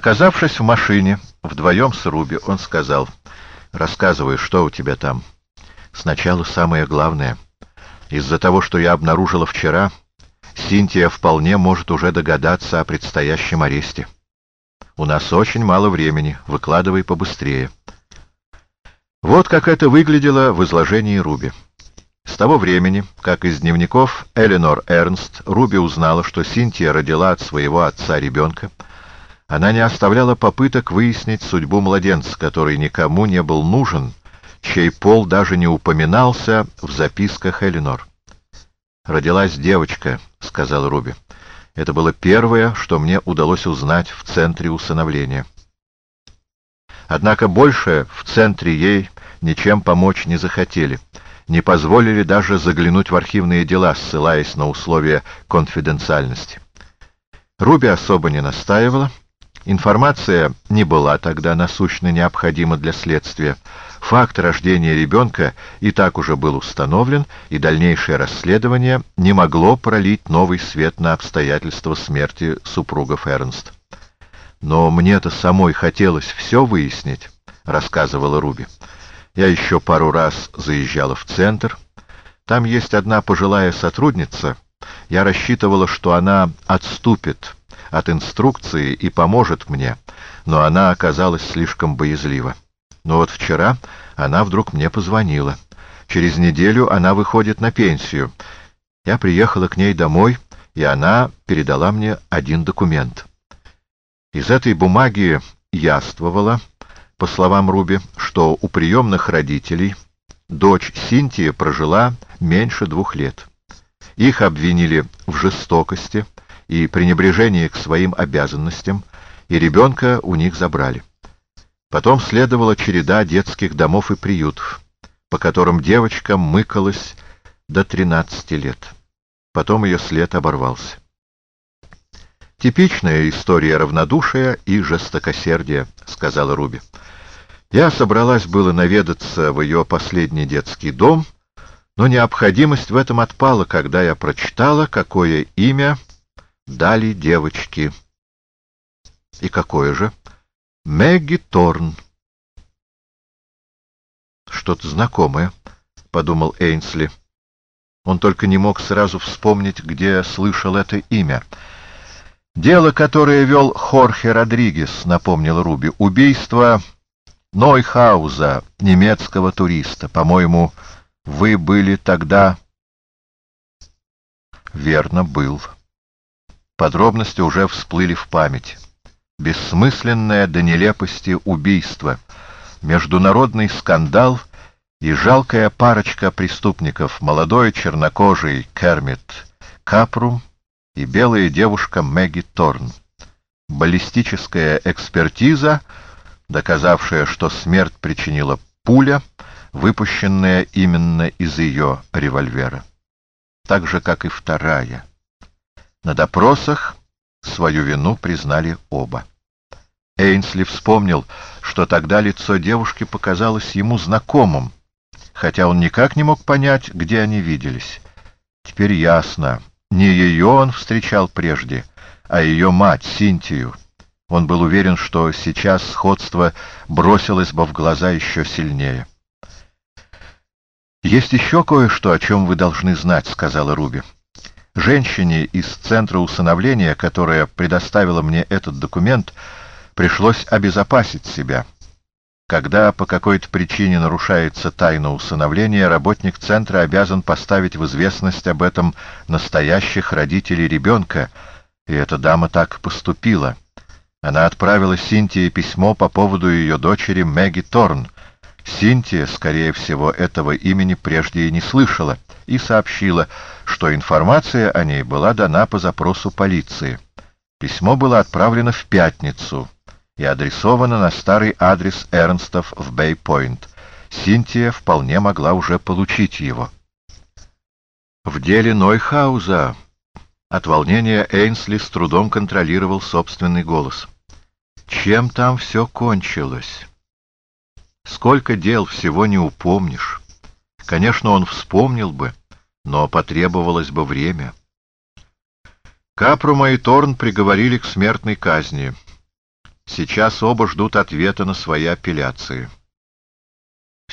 Оказавшись в машине, вдвоем с Руби, он сказал, «Рассказывай, что у тебя там?» «Сначала самое главное. Из-за того, что я обнаружила вчера, Синтия вполне может уже догадаться о предстоящем аресте. У нас очень мало времени, выкладывай побыстрее». Вот как это выглядело в изложении Руби. С того времени, как из дневников Эленор Эрнст Руби узнала, что Синтия родила от своего отца ребенка, она не оставляла попыток выяснить судьбу младенца, который никому не был нужен, чей пол даже не упоминался в записках Эленор. «Родилась девочка», — сказал Руби. «Это было первое, что мне удалось узнать в центре усыновления». Однако больше в центре ей ничем помочь не захотели, не позволили даже заглянуть в архивные дела, ссылаясь на условия конфиденциальности. Руби особо не настаивала, Информация не была тогда насущно необходима для следствия. Факт рождения ребенка и так уже был установлен, и дальнейшее расследование не могло пролить новый свет на обстоятельства смерти супруга Эрнст. «Но мне-то самой хотелось все выяснить», — рассказывала Руби. «Я еще пару раз заезжала в центр. Там есть одна пожилая сотрудница. Я рассчитывала, что она отступит» от инструкции и поможет мне, но она оказалась слишком боязлива. Но вот вчера она вдруг мне позвонила. Через неделю она выходит на пенсию. Я приехала к ней домой, и она передала мне один документ. Из этой бумаги яствовало, по словам Руби, что у приемных родителей дочь Синтия прожила меньше двух лет. Их обвинили в жестокости, и пренебрежение к своим обязанностям, и ребенка у них забрали. Потом следовала череда детских домов и приютов, по которым девочка мыкалась до 13 лет. Потом ее след оборвался. «Типичная история равнодушия и жестокосердия», — сказала Руби. «Я собралась было наведаться в ее последний детский дом, но необходимость в этом отпала, когда я прочитала, какое имя дали девочки. И какое же? Мэгги Торн. Что-то знакомое, — подумал Эйнсли. Он только не мог сразу вспомнить, где слышал это имя. «Дело, которое вел Хорхе Родригес», — напомнил Руби. «Убийство Нойхауза, немецкого туриста. По-моему, вы были тогда...» «Верно, был». Подробности уже всплыли в память. Бессмысленное до нелепости убийство, международный скандал и жалкая парочка преступников, молодой чернокожий Кермит Капрум и белая девушка Мэгги Торн. Баллистическая экспертиза, доказавшая, что смерть причинила пуля, выпущенная именно из ее револьвера. Так же, как и вторая — на допросах свою вину признали оба. Эйнсли вспомнил, что тогда лицо девушки показалось ему знакомым, хотя он никак не мог понять, где они виделись. Теперь ясно, не ее он встречал прежде, а ее мать, Синтию. Он был уверен, что сейчас сходство бросилось бы в глаза еще сильнее. «Есть еще кое-что, о чем вы должны знать», — сказала Руби. Женщине из Центра усыновления, которая предоставила мне этот документ, пришлось обезопасить себя. Когда по какой-то причине нарушается тайна усыновления, работник Центра обязан поставить в известность об этом настоящих родителей ребенка, и эта дама так поступила. Она отправила Синтии письмо по поводу ее дочери Мэгги Торн. Синтия, скорее всего, этого имени прежде и не слышала и сообщила, что информация о ней была дана по запросу полиции. Письмо было отправлено в пятницу и адресовано на старый адрес Эрнстов в Бэй-Пойнт. Синтия вполне могла уже получить его. В деле Нойхауза от волнения Эйнсли с трудом контролировал собственный голос. Чем там все кончилось? Сколько дел всего не упомнишь. Конечно, он вспомнил бы, но потребовалось бы время. Капрума и Торн приговорили к смертной казни. Сейчас оба ждут ответа на свои апелляции.